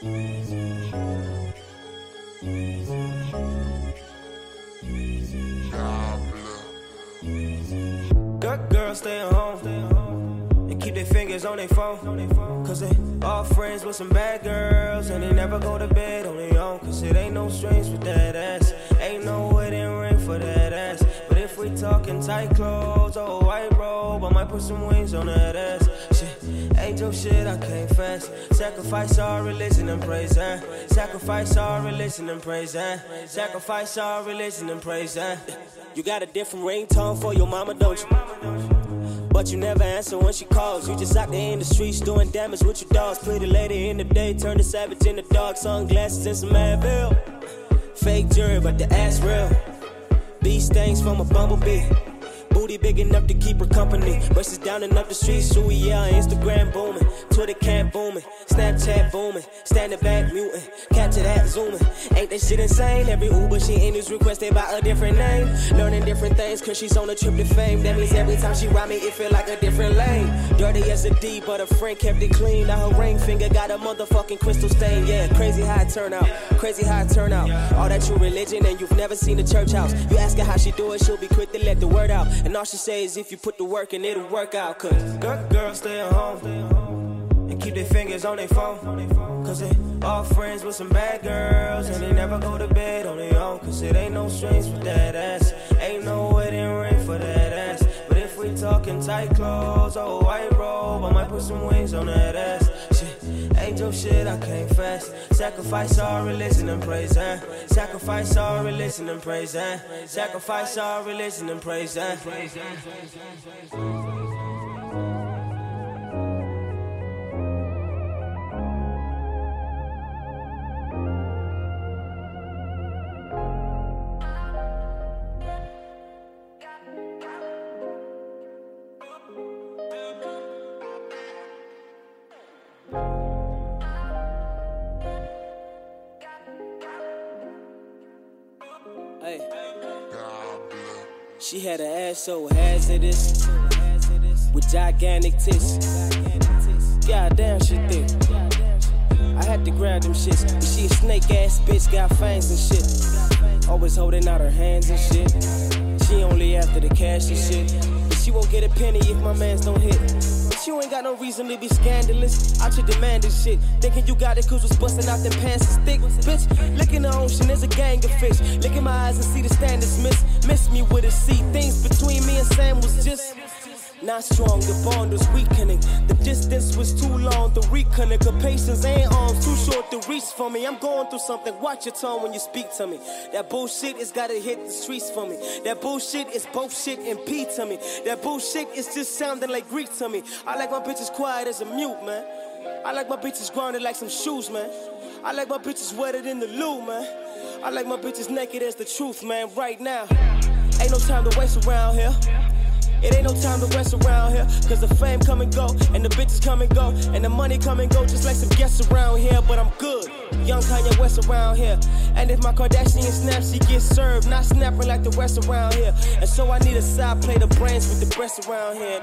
Good girls stay at home and keep their fingers on their phone. Cause they all friends with some bad girls and they never go to bed on their own. Cause it ain't no strings with that ass. Ain't no wedding ring for that ass. But if we talking tight clothes or white robe, I might put some wings on that ass. Shit, your shit, I can't fast. Sacrifice our religion and praise that. Sacrifice our religion and praise that. Sacrifice our religion and praise that. You got a different ringtone for your mama, don't you? But you never answer when she calls. You just out there in the streets doing damage with your dogs. Pretty lady in the day, turn the savage in the dark. Sunglasses and some Advil. Fake jury, but the ass real. These stings from a bumblebee. Booty big enough to keep her company. Breasts down and up the street, so yeah, Instagram booming. Twitter can't booming. Snapchat booming. Standing back muting. That shit insane? Every Uber she in is requested by a different name. Learning different things cause she's on a trip to fame. That means every time she ride me, it feel like a different lane. Dirty as a D, but a friend kept it clean. Now her ring finger got a motherfucking crystal stain. Yeah, crazy how it turn out. Crazy how it turn out. All that true religion and you've never seen a church house. You ask her how she do it, she'll be quick to let the word out. And all she say is if you put the work in, it'll work out. Cause good girls stay at home keep their fingers on their phone. Cause they all friends with some bad girls and they never go to bed on their own. Cause it ain't no strings for that ass. Ain't no wedding ring for that ass. But if we talking tight clothes or white robe, I might put some wings on that ass. Shit, ain't your shit, I can't fast. Sacrifice our religion and praise that. Sacrifice our religion and praise that. Sacrifice our religion and praise that. Hey. She had an ass so hazardous with gigantic tits. Goddamn, she thick. I had to grab them shits. But she a snake ass bitch, got fangs and shit. Always holding out her hands and shit. She only after the cash and shit. But she won't get a penny if my mans don't hit. But you ain't got no reason to be scandalous. Out demand this shit. Thinking you got it cause was busting out them pants and stick. Bitch, look in the ocean, there's a gang of fish. Eyes and see the standards miss. Miss me with a seat. Things between me and Sam was just. Not strong, the bond was weakening. The distance was too long, the reconnect. Her patience ain't arms too short to reach for me. I'm going through something. Watch your tone when you speak to me. That bullshit is gotta hit the streets for me. That bullshit is both shit and P to me. That bullshit is just sounding like Greek to me. I like my bitches quiet as a mute, man. I like my bitches grounded like some shoes, man. I like my bitches wetter than the loo, man. I like my bitches naked as the truth, man, right now. Ain't no time to waste around here. It ain't no time to rest around here. Cause the fame come and go, and the bitches come and go, and the money come and go, just like some guests around here. But I'm good. Young Kanye West around here. And if my Kardashian snaps, she gets served. Not snapping like the rest around here. And so I need a side plate of brains with the breasts around here.